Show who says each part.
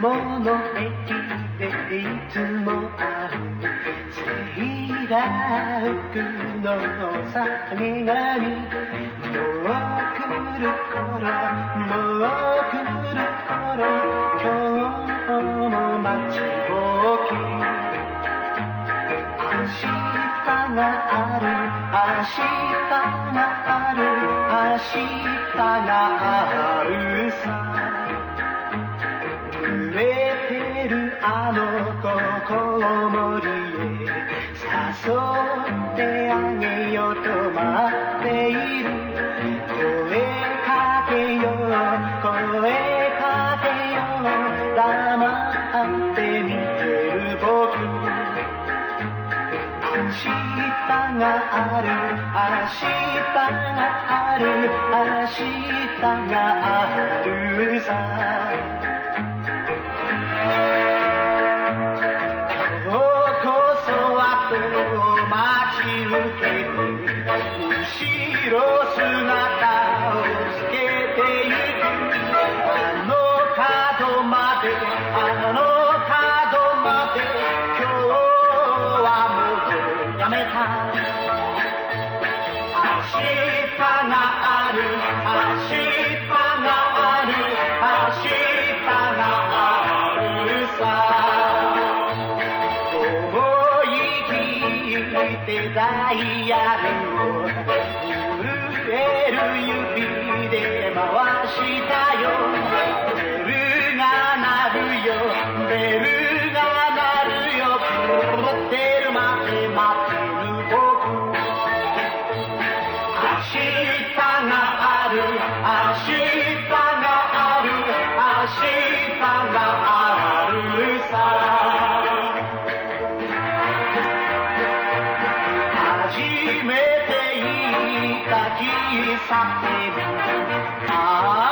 Speaker 1: もの駅でいつも会うセくのさにがみもう来る頃もう来る頃今日も待ちぼうき明日がある明日がある明日があるさあの子こもりへ誘ってあげようと待っている声かけよう声かけよう黙って見てる僕。明日がある明日がある明日があるさ。ってダイ十天啊